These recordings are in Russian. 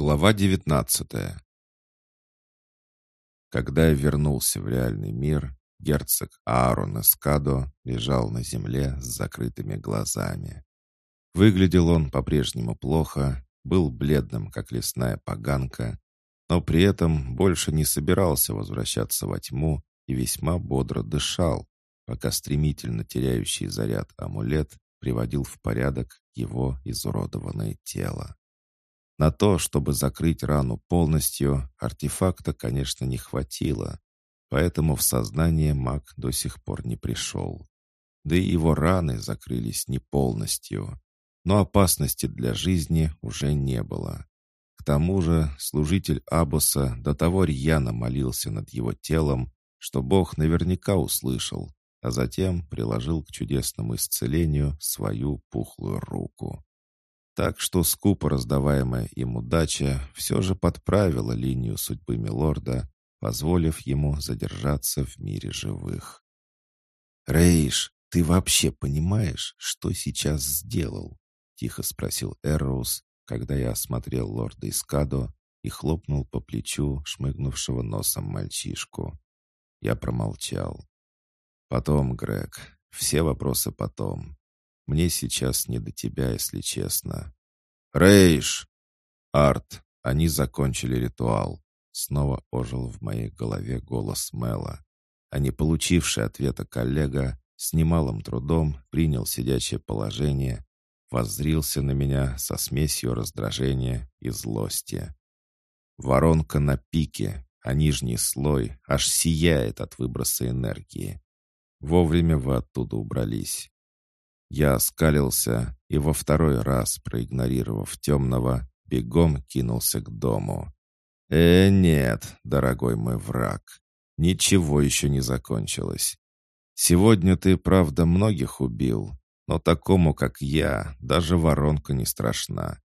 Глава 19 Когда я вернулся в реальный мир, герцог Аарон Эскадо лежал на земле с закрытыми глазами. Выглядел он по-прежнему плохо, был бледным, как лесная поганка, но при этом больше не собирался возвращаться во тьму и весьма бодро дышал, пока стремительно теряющий заряд амулет приводил в порядок его изуродованное тело. На то, чтобы закрыть рану полностью, артефакта, конечно, не хватило, поэтому в сознание маг до сих пор не пришел. Да и его раны закрылись не полностью, но опасности для жизни уже не было. К тому же служитель Абоса до того рьяно молился над его телом, что Бог наверняка услышал, а затем приложил к чудесному исцелению свою пухлую руку. Так что скупо раздаваемая им удача все же подправила линию судьбы Милорда, позволив ему задержаться в мире живых. «Рейш, ты вообще понимаешь, что сейчас сделал?» — тихо спросил Эрроуз, когда я осмотрел лорда Искадо и хлопнул по плечу шмыгнувшего носом мальчишку. Я промолчал. «Потом, Грег, все вопросы потом. Мне сейчас не до тебя, если честно. Рейш! Арт, они закончили ритуал. Снова ожил в моей голове голос Мела. А не получивший ответа коллега с немалым трудом принял сидячее положение, воззрился на меня со смесью раздражения и злости. Воронка на пике, а нижний слой аж сияет от выброса энергии. Вовремя вы оттуда убрались. Я оскалился и во второй раз, проигнорировав темного, бегом кинулся к дому. «Э, нет, дорогой мой враг, ничего еще не закончилось. Сегодня ты, правда, многих убил, но такому, как я, даже воронка не страшна.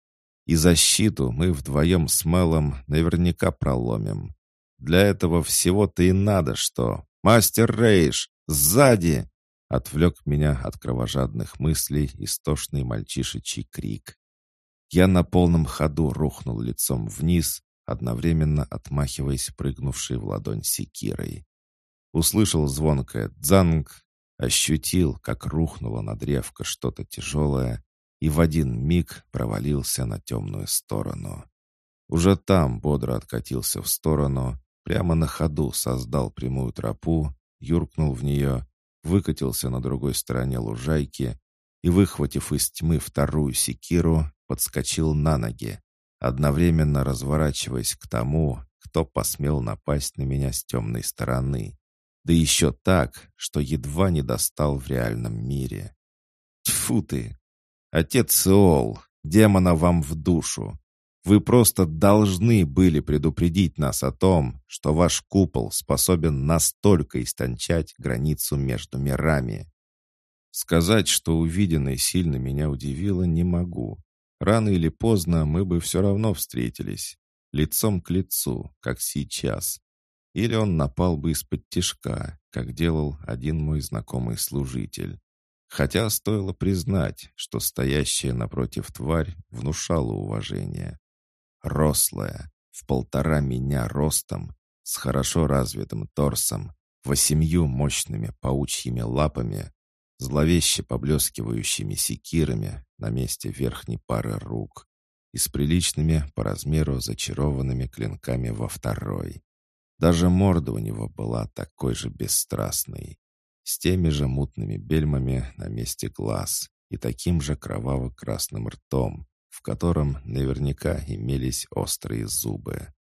И защиту мы вдвоем с Мелом наверняка проломим. Для этого всего-то и надо что. Мастер Рейш, сзади!» Отвлек меня от кровожадных мыслей истошный мальчишечий крик. Я на полном ходу рухнул лицом вниз, одновременно отмахиваясь прыгнувшей в ладонь секирой. Услышал звонкое «дзанг», ощутил, как рухнуло на древко что-то тяжелое, и в один миг провалился на темную сторону. Уже там бодро откатился в сторону, прямо на ходу создал прямую тропу, юркнул в нее выкатился на другой стороне лужайки и, выхватив из тьмы вторую секиру, подскочил на ноги, одновременно разворачиваясь к тому, кто посмел напасть на меня с темной стороны. Да еще так, что едва не достал в реальном мире. Тьфу ты! Отец Сеол, демона вам в душу! Вы просто должны были предупредить нас о том, что ваш купол способен настолько истончать границу между мирами. Сказать, что увиденное сильно меня удивило, не могу. Рано или поздно мы бы все равно встретились. Лицом к лицу, как сейчас. Или он напал бы из-под тишка, как делал один мой знакомый служитель. Хотя стоило признать, что стоящая напротив тварь внушала уважение рослая, в полтора меня ростом, с хорошо развитым торсом, восемью мощными паучьими лапами, зловеще поблескивающими секирами на месте верхней пары рук и с приличными по размеру зачарованными клинками во второй. Даже морда у него была такой же бесстрастной, с теми же мутными бельмами на месте глаз и таким же кроваво-красным ртом, в котором наверняка имелись острые зубы.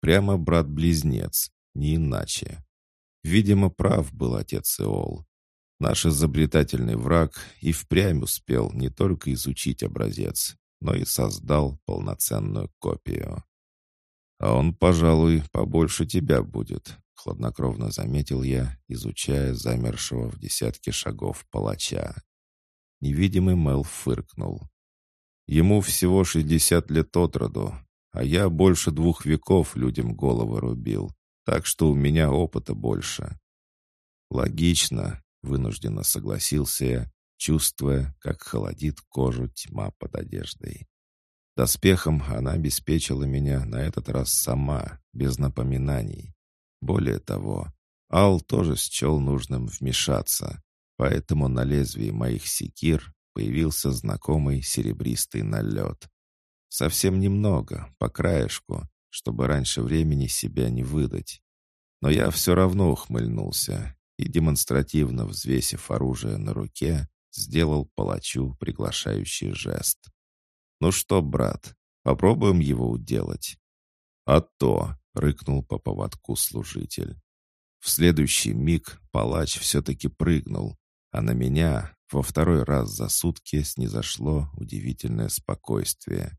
Прямо брат-близнец, не иначе. Видимо, прав был отец Иол. Наш изобретательный враг и впрямь успел не только изучить образец, но и создал полноценную копию. «А он, пожалуй, побольше тебя будет», — хладнокровно заметил я, изучая замершего в десятке шагов палача. Невидимый Мел фыркнул. Ему всего шестьдесят лет от роду, а я больше двух веков людям головы рубил, так что у меня опыта больше. Логично, вынужденно согласился я, чувствуя, как холодит кожу тьма под одеждой. Доспехом она обеспечила меня на этот раз сама, без напоминаний. Более того, Ал тоже счел нужным вмешаться, поэтому на лезвии моих секир появился знакомый серебристый налет. Совсем немного, по краешку, чтобы раньше времени себя не выдать. Но я все равно ухмыльнулся и, демонстративно взвесив оружие на руке, сделал палачу приглашающий жест. «Ну что, брат, попробуем его уделать?» «А то!» — рыкнул по поводку служитель. В следующий миг палач все-таки прыгнул, а на меня во второй раз за сутки снизошло удивительное спокойствие.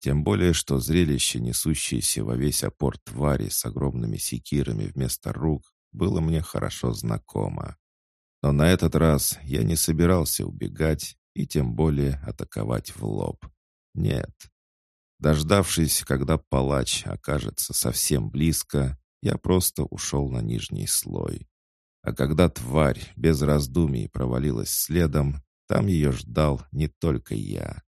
Тем более, что зрелище, несущееся во весь опор твари с огромными секирами вместо рук, было мне хорошо знакомо. Но на этот раз я не собирался убегать и тем более атаковать в лоб. Нет. Дождавшись, когда палач окажется совсем близко, я просто ушел на нижний слой. А когда тварь без раздумий провалилась следом, там ее ждал не только я.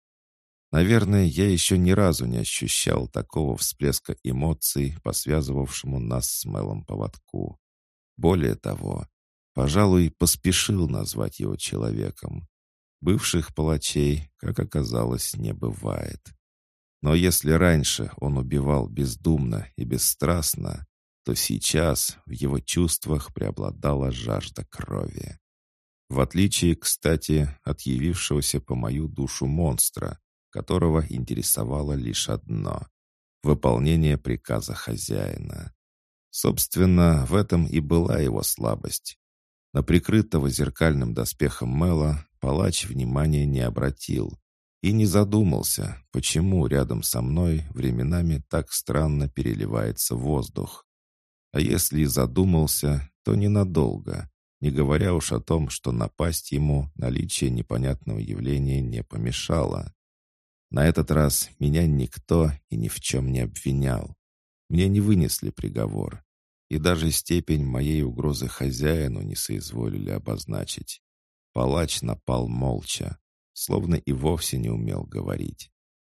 Наверное, я еще ни разу не ощущал такого всплеска эмоций, по связывавшему нас с Мелом поводку. Более того, пожалуй, поспешил назвать его человеком. Бывших палачей, как оказалось, не бывает. Но если раньше он убивал бездумно и бесстрастно, то сейчас в его чувствах преобладала жажда крови. В отличие, кстати, от явившегося по мою душу монстра, которого интересовало лишь одно — выполнение приказа хозяина. Собственно, в этом и была его слабость. На прикрытого зеркальным доспехом Мэла палач внимания не обратил и не задумался, почему рядом со мной временами так странно переливается воздух. А если и задумался, то ненадолго, не говоря уж о том, что напасть ему наличие непонятного явления не помешало. На этот раз меня никто и ни в чем не обвинял. Мне не вынесли приговор. И даже степень моей угрозы хозяину не соизволили обозначить. Палач напал молча, словно и вовсе не умел говорить.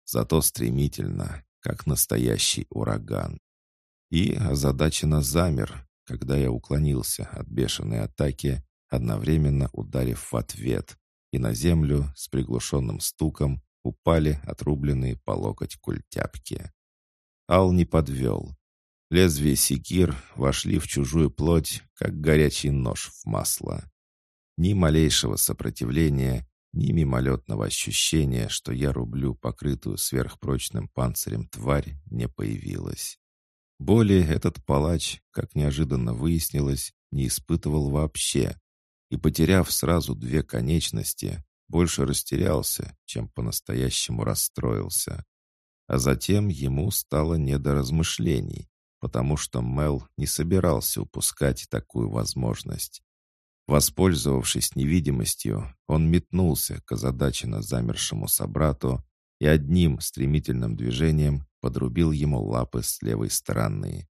Зато стремительно, как настоящий ураган. И озадаченно замер, когда я уклонился от бешеной атаки, одновременно ударив в ответ, и на землю с приглушенным стуком упали отрубленные по локоть культяпки. Ал не подвел. Лезвия секир вошли в чужую плоть, как горячий нож в масло. Ни малейшего сопротивления, ни мимолетного ощущения, что я рублю покрытую сверхпрочным панцирем тварь, не появилось. Боли этот палач, как неожиданно выяснилось, не испытывал вообще, и, потеряв сразу две конечности, больше растерялся, чем по-настоящему расстроился. А затем ему стало не до размышлений, потому что Мел не собирался упускать такую возможность. Воспользовавшись невидимостью, он метнулся к озадаченно замершему собрату и одним стремительным движением подрубил ему лапы с левой стороны.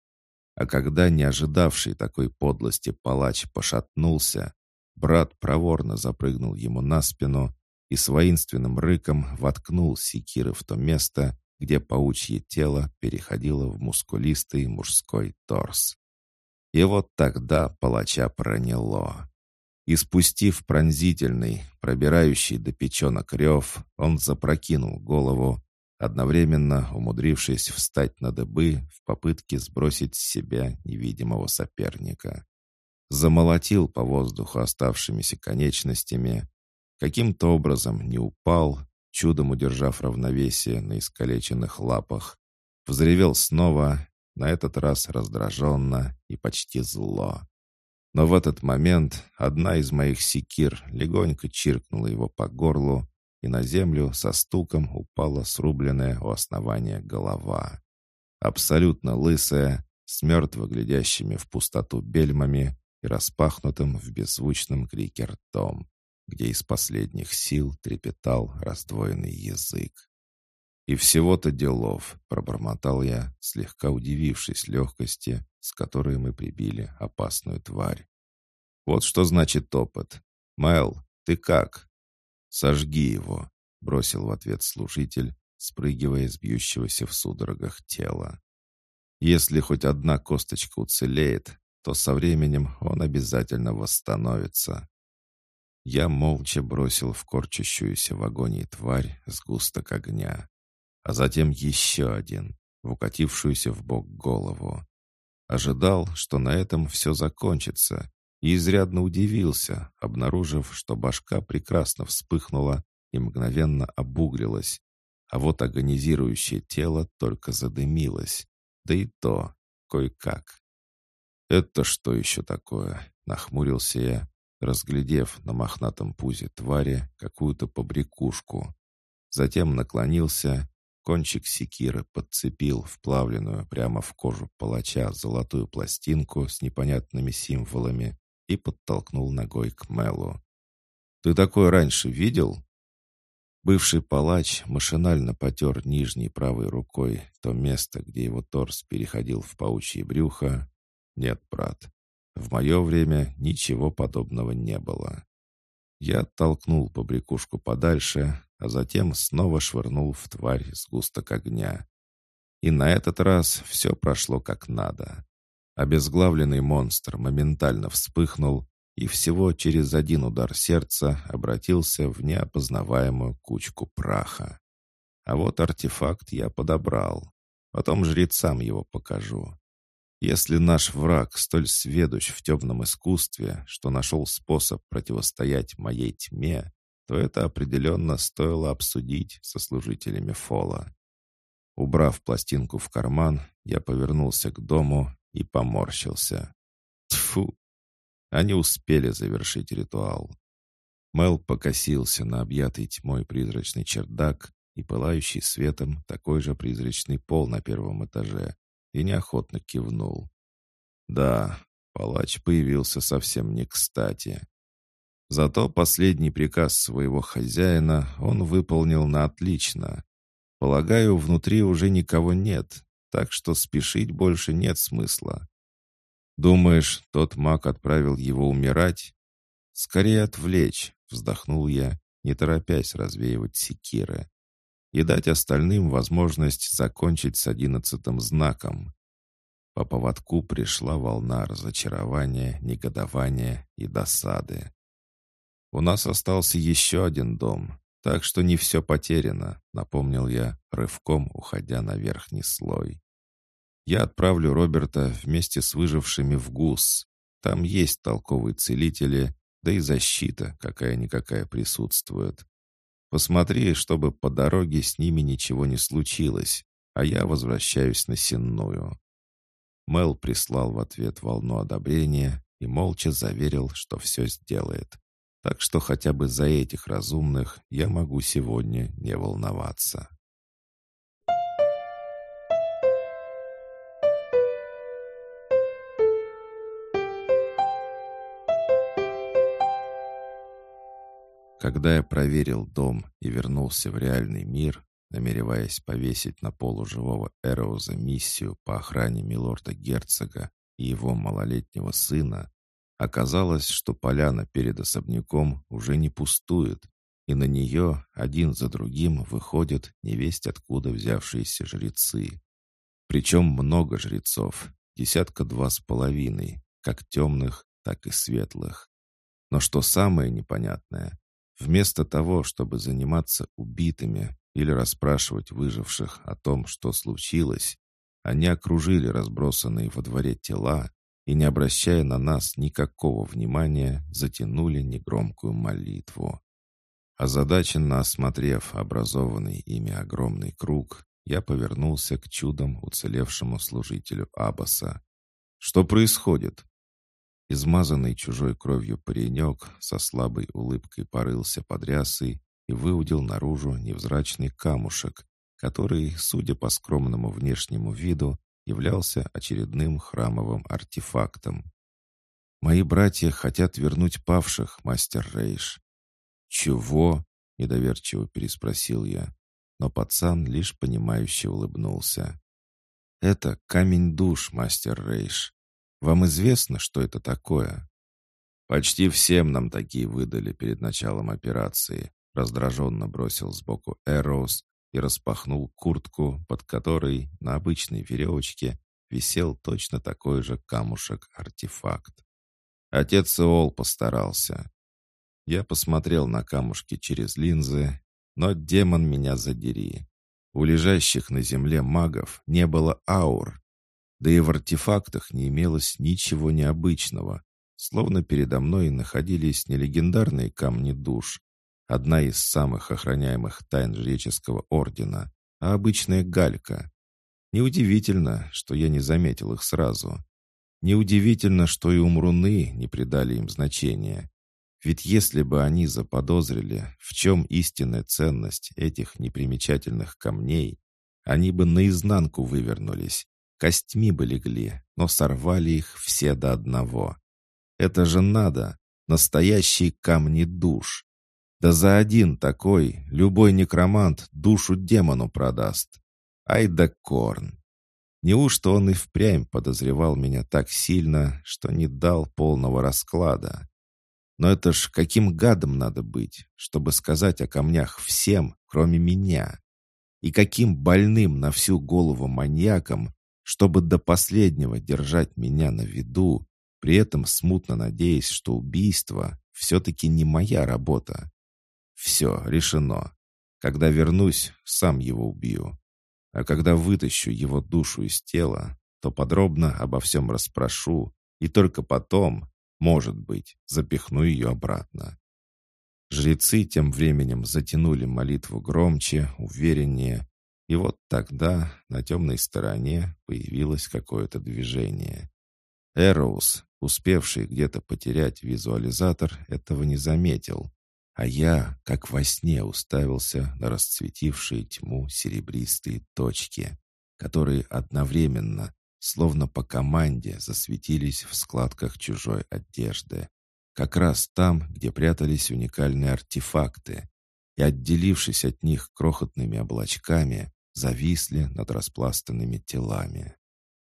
А когда не ожидавший такой подлости палач пошатнулся, Брат проворно запрыгнул ему на спину и с воинственным рыком воткнул секиры в то место, где паучье тело переходило в мускулистый мужской торс. И вот тогда палача проняло. И спустив пронзительный, пробирающий до печенок рев, он запрокинул голову, одновременно умудрившись встать на дыбы в попытке сбросить с себя невидимого соперника замолотил по воздуху оставшимися конечностями, каким-то образом не упал, чудом удержав равновесие на искалеченных лапах, взревел снова, на этот раз раздраженно и почти зло. Но в этот момент одна из моих секир легонько чиркнула его по горлу, и на землю со стуком упала срубленная у основания голова. Абсолютно лысая, с мертво глядящими в пустоту бельмами, и распахнутым в беззвучном крике ртом, где из последних сил трепетал раздвоенный язык. «И всего-то делов», — пробормотал я, слегка удивившись легкости, с которой мы прибили опасную тварь. «Вот что значит опыт. Майл, ты как?» «Сожги его», — бросил в ответ служитель, спрыгивая с бьющегося в судорогах тела. Если хоть одна косточка уцелеет, то со временем он обязательно восстановится. Я молча бросил в корчащуюся в агонии тварь сгусток огня, а затем еще один, в укатившуюся в бок голову. Ожидал, что на этом все закончится, и изрядно удивился, обнаружив, что башка прекрасно вспыхнула и мгновенно обуглилась, а вот агонизирующее тело только задымилось, да и то кое-как. «Это что еще такое?» — нахмурился я, разглядев на мохнатом пузе твари какую-то побрякушку. Затем наклонился, кончик секиры подцепил вплавленную прямо в кожу палача золотую пластинку с непонятными символами и подтолкнул ногой к Мелу. «Ты такое раньше видел?» Бывший палач машинально потер нижней правой рукой то место, где его торс переходил в паучье брюхо. «Нет, брат, в мое время ничего подобного не было. Я оттолкнул побрякушку подальше, а затем снова швырнул в тварь сгусток огня. И на этот раз все прошло как надо. Обезглавленный монстр моментально вспыхнул и всего через один удар сердца обратился в неопознаваемую кучку праха. А вот артефакт я подобрал. Потом жрецам его покажу. Если наш враг столь сведущ в темном искусстве, что нашел способ противостоять моей тьме, то это определенно стоило обсудить со служителями Фола. Убрав пластинку в карман, я повернулся к дому и поморщился. Тфу! Они успели завершить ритуал. Мел покосился на объятый тьмой призрачный чердак и пылающий светом такой же призрачный пол на первом этаже, и неохотно кивнул. Да, палач появился совсем не кстати. Зато последний приказ своего хозяина он выполнил на отлично. Полагаю, внутри уже никого нет, так что спешить больше нет смысла. Думаешь, тот маг отправил его умирать? Скорее отвлечь, вздохнул я, не торопясь развеивать секиры и дать остальным возможность закончить с одиннадцатым знаком. По поводку пришла волна разочарования, негодования и досады. «У нас остался еще один дом, так что не все потеряно», — напомнил я, рывком уходя на верхний слой. «Я отправлю Роберта вместе с выжившими в ГУС. Там есть толковые целители, да и защита какая-никакая присутствует. Посмотри, чтобы по дороге с ними ничего не случилось, а я возвращаюсь на Сенную». Мел прислал в ответ волну одобрения и молча заверил, что все сделает. Так что хотя бы за этих разумных я могу сегодня не волноваться. Когда я проверил дом и вернулся в реальный мир, намереваясь повесить на полуживого Эроуза миссию по охране милорда-герцога и его малолетнего сына, оказалось, что поляна перед особняком уже не пустует, и на нее один за другим выходят невесть откуда взявшиеся жрецы. Причем много жрецов, десятка два с половиной, как темных, так и светлых. Но что самое непонятное, Вместо того, чтобы заниматься убитыми или расспрашивать выживших о том, что случилось, они окружили разбросанные во дворе тела и, не обращая на нас никакого внимания, затянули негромкую молитву. Озадаченно осмотрев образованный ими огромный круг, я повернулся к чудом уцелевшему служителю Аббаса. «Что происходит?» Измазанный чужой кровью паренек со слабой улыбкой порылся под рясой и выудил наружу невзрачный камушек, который, судя по скромному внешнему виду, являлся очередным храмовым артефактом. «Мои братья хотят вернуть павших, мастер Рейш». «Чего?» — недоверчиво переспросил я, но пацан лишь понимающе улыбнулся. «Это камень душ, мастер Рейш. Вам известно, что это такое?» «Почти всем нам такие выдали перед началом операции», раздраженно бросил сбоку Эроуз, и распахнул куртку, под которой на обычной веревочке висел точно такой же камушек-артефакт. Отец Иол постарался. Я посмотрел на камушки через линзы, но демон меня задери. У лежащих на земле магов не было аур, да и в артефактах не имелось ничего необычного, словно передо мной находились не легендарные камни душ, одна из самых охраняемых тайн жреческого ордена, а обычная галька. Неудивительно, что я не заметил их сразу. Неудивительно, что и умруны не придали им значения. Ведь если бы они заподозрили, в чем истинная ценность этих непримечательных камней, они бы наизнанку вывернулись, костьми бы легли, но сорвали их все до одного. Это же надо, настоящие камни душ. Да за один такой любой некромант душу демону продаст. Ай да корн. Неужто он и впрямь подозревал меня так сильно, что не дал полного расклада? Но это ж каким гадом надо быть, чтобы сказать о камнях всем, кроме меня? И каким больным на всю голову маньяком, чтобы до последнего держать меня на виду, при этом смутно надеясь, что убийство все-таки не моя работа. Все, решено. Когда вернусь, сам его убью. А когда вытащу его душу из тела, то подробно обо всем расспрошу, и только потом, может быть, запихну ее обратно. Жрецы тем временем затянули молитву громче, увереннее, и вот тогда на темной стороне появилось какое-то движение. Эроус, успевший где-то потерять визуализатор, этого не заметил, а я, как во сне, уставился на расцветившие тьму серебристые точки, которые одновременно словно по команде засветились в складках чужой одежды. Как раз там, где прятались уникальные артефакты, и, отделившись от них крохотными облачками, зависли над распластанными телами.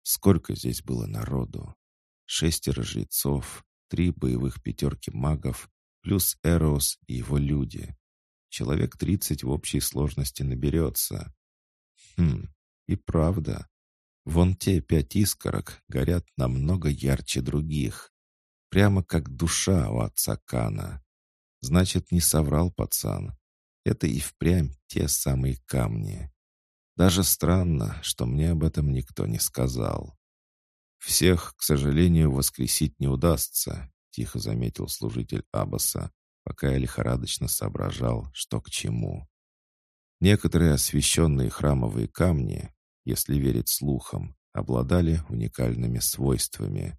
Сколько здесь было народу? Шестеро жрецов, три боевых пятерки магов, плюс Эрос и его люди. Человек тридцать в общей сложности наберется. Хм, и правда, Вон те пять искорок горят намного ярче других. Прямо как душа у отца Кана. Значит, не соврал пацан. Это и впрямь те самые камни. Даже странно, что мне об этом никто не сказал. «Всех, к сожалению, воскресить не удастся», — тихо заметил служитель Аббаса, пока я лихорадочно соображал, что к чему. Некоторые освященные храмовые камни если верить слухам, обладали уникальными свойствами.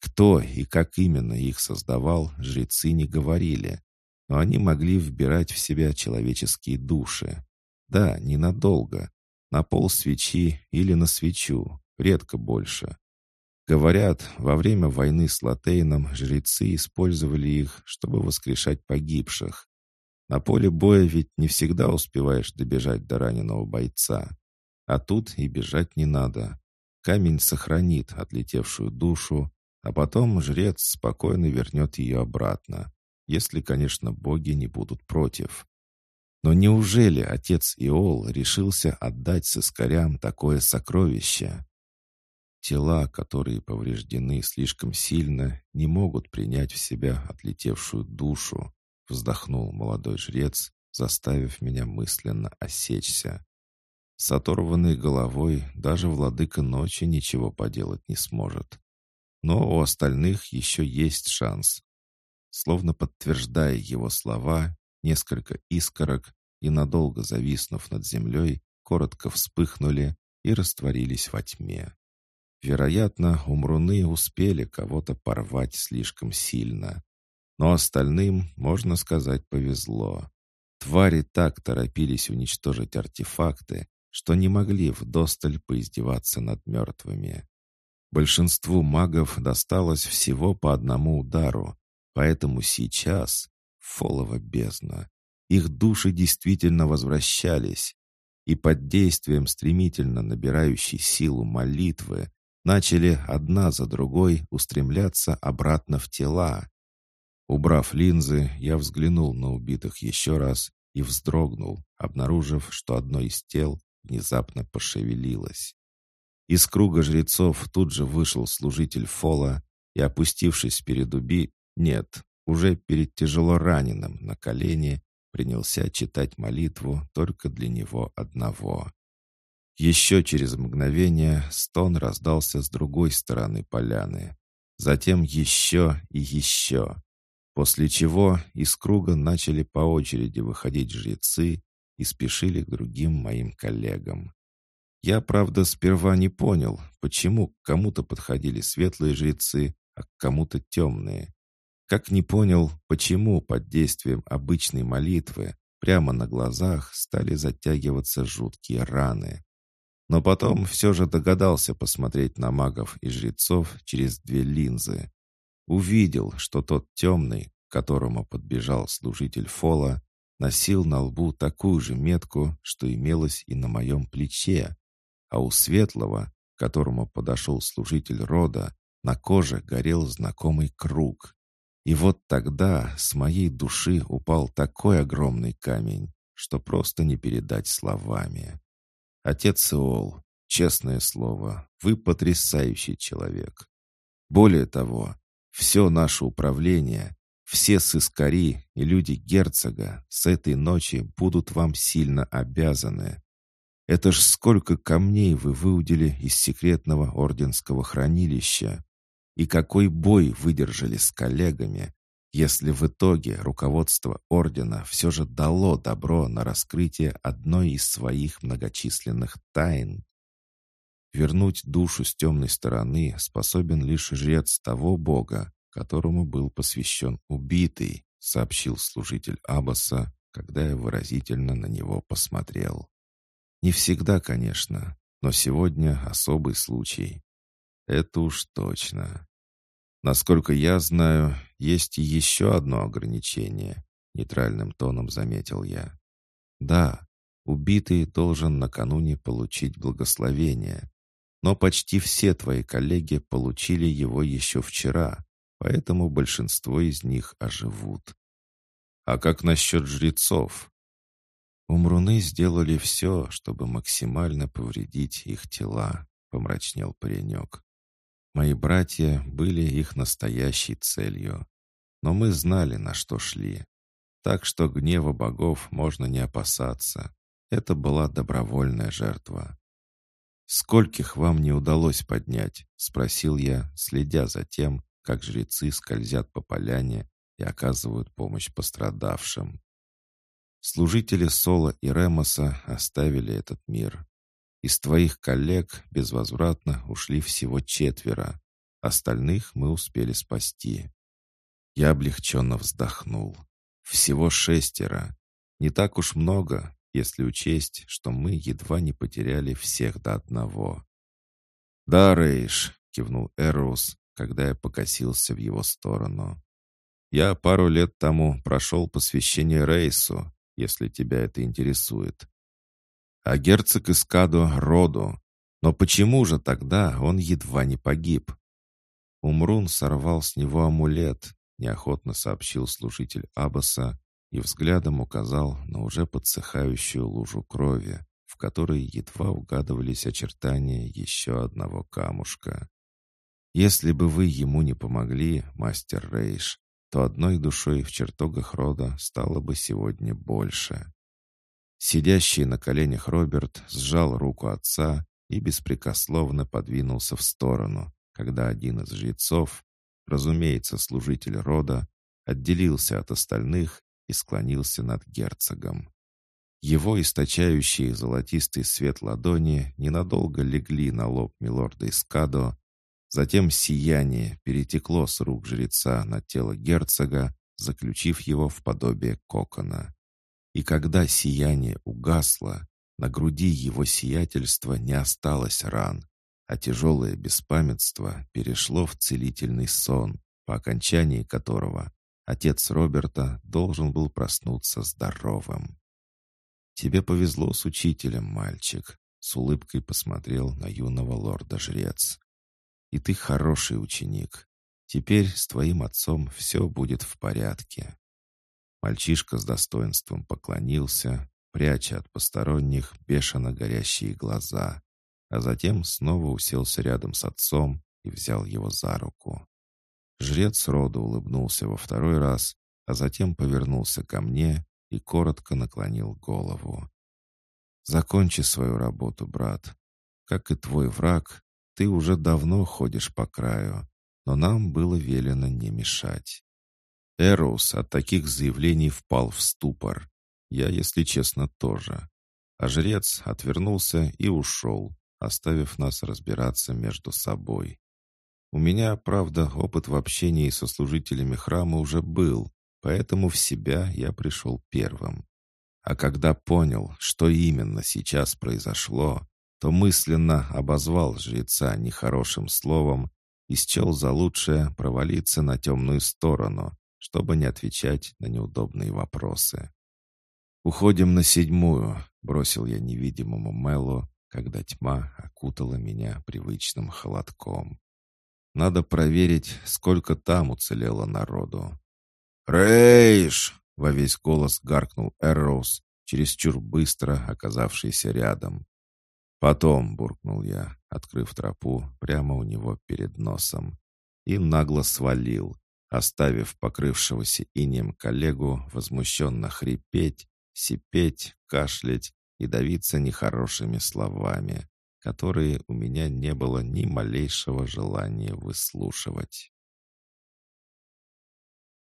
Кто и как именно их создавал, жрецы не говорили, но они могли вбирать в себя человеческие души. Да, ненадолго, на пол свечи или на свечу, редко больше. Говорят, во время войны с Латейном жрецы использовали их, чтобы воскрешать погибших. На поле боя ведь не всегда успеваешь добежать до раненого бойца. А тут и бежать не надо. Камень сохранит отлетевшую душу, а потом жрец спокойно вернет ее обратно, если, конечно, боги не будут против. Но неужели отец Иол решился отдать сыскарям такое сокровище? Тела, которые повреждены слишком сильно, не могут принять в себя отлетевшую душу, вздохнул молодой жрец, заставив меня мысленно осечься. С оторванной головой даже владыка ночи ничего поделать не сможет. Но у остальных еще есть шанс. Словно подтверждая его слова, несколько искорок и, надолго зависнув над землей, коротко вспыхнули и растворились во тьме. Вероятно, умруны успели кого-то порвать слишком сильно. Но остальным, можно сказать, повезло. Твари так торопились уничтожить артефакты, что не могли вдосталь поиздеваться над мертвыми. Большинству магов досталось всего по одному удару, поэтому сейчас, фолова бездна, их души действительно возвращались, и под действием стремительно набирающей силу молитвы начали одна за другой устремляться обратно в тела. Убрав линзы, я взглянул на убитых еще раз и вздрогнул, обнаружив, что одно из тел внезапно пошевелилось. Из круга жрецов тут же вышел служитель Фола и, опустившись перед уби... Нет, уже перед тяжело раненым на колени, принялся читать молитву только для него одного. Еще через мгновение стон раздался с другой стороны поляны. Затем еще и еще. После чего из круга начали по очереди выходить жрецы и спешили к другим моим коллегам. Я, правда, сперва не понял, почему к кому-то подходили светлые жрецы, а к кому-то темные. Как не понял, почему под действием обычной молитвы прямо на глазах стали затягиваться жуткие раны. Но потом все же догадался посмотреть на магов и жрецов через две линзы. Увидел, что тот темный, к которому подбежал служитель Фола, носил на лбу такую же метку, что имелось и на моем плече, а у светлого, к которому подошел служитель рода, на коже горел знакомый круг. И вот тогда с моей души упал такой огромный камень, что просто не передать словами. Отец Иол, честное слово, вы потрясающий человек. Более того, все наше управление, все сыскари и люди герцога с этой ночи будут вам сильно обязаны. Это ж сколько камней вы выудили из секретного орденского хранилища. И какой бой выдержали с коллегами, если в итоге руководство ордена все же дало добро на раскрытие одной из своих многочисленных тайн. Вернуть душу с темной стороны способен лишь жрец того бога, которому был посвящен убитый, сообщил служитель Аббаса, когда я выразительно на него посмотрел. Не всегда, конечно, но сегодня особый случай. Это уж точно. Насколько я знаю, есть еще одно ограничение, нейтральным тоном заметил я. Да, убитый должен накануне получить благословение, но почти все твои коллеги получили его еще вчера, поэтому большинство из них оживут. А как насчет жрецов? Умруны сделали все, чтобы максимально повредить их тела, помрачнел паренек. Мои братья были их настоящей целью. Но мы знали, на что шли. Так что гнева богов можно не опасаться. Это была добровольная жертва. «Скольких вам не удалось поднять?» — спросил я, следя за тем, как жрецы скользят по поляне и оказывают помощь пострадавшим. Служители Сола и Ремоса оставили этот мир. Из твоих коллег безвозвратно ушли всего четверо. Остальных мы успели спасти. Я облегченно вздохнул. Всего шестеро. Не так уж много, если учесть, что мы едва не потеряли всех до одного. «Да, Рейш», — кивнул Эрус, когда я покосился в его сторону. «Я пару лет тому прошел посвящение Рейсу, если тебя это интересует а герцог Искадо — роду. Но почему же тогда он едва не погиб? Умрун сорвал с него амулет, неохотно сообщил служитель Аббаса и взглядом указал на уже подсыхающую лужу крови, в которой едва угадывались очертания еще одного камушка. Если бы вы ему не помогли, мастер Рейш, то одной душой в чертогах рода стало бы сегодня больше. Сидящий на коленях Роберт сжал руку отца и беспрекословно подвинулся в сторону, когда один из жрецов, разумеется, служитель рода, отделился от остальных и склонился над герцогом. Его источающие золотистый свет ладони ненадолго легли на лоб милорда Искадо, затем сияние перетекло с рук жреца на тело герцога, заключив его в подобие кокона. И когда сияние угасло, на груди его сиятельства не осталось ран, а тяжелое беспамятство перешло в целительный сон, по окончании которого отец Роберта должен был проснуться здоровым. «Тебе повезло с учителем, мальчик», — с улыбкой посмотрел на юного лорда-жрец. «И ты хороший ученик. Теперь с твоим отцом все будет в порядке». Мальчишка с достоинством поклонился, пряча от посторонних бешено горящие глаза, а затем снова уселся рядом с отцом и взял его за руку. Жрец рода улыбнулся во второй раз, а затем повернулся ко мне и коротко наклонил голову. «Закончи свою работу, брат. Как и твой враг, ты уже давно ходишь по краю, но нам было велено не мешать». Эроус от таких заявлений впал в ступор. Я, если честно, тоже. А жрец отвернулся и ушел, оставив нас разбираться между собой. У меня, правда, опыт в общении со служителями храма уже был, поэтому в себя я пришел первым. А когда понял, что именно сейчас произошло, то мысленно обозвал жреца нехорошим словом и счел за лучшее провалиться на темную сторону, чтобы не отвечать на неудобные вопросы. «Уходим на седьмую», — бросил я невидимому Мелу, когда тьма окутала меня привычным холодком. «Надо проверить, сколько там уцелело народу». «Рейш!» — во весь голос гаркнул Эрроуз, чересчур быстро оказавшийся рядом. «Потом», — буркнул я, открыв тропу прямо у него перед носом, и нагло свалил, оставив покрывшегося инем коллегу возмущенно хрипеть, сипеть, кашлять и давиться нехорошими словами, которые у меня не было ни малейшего желания выслушивать.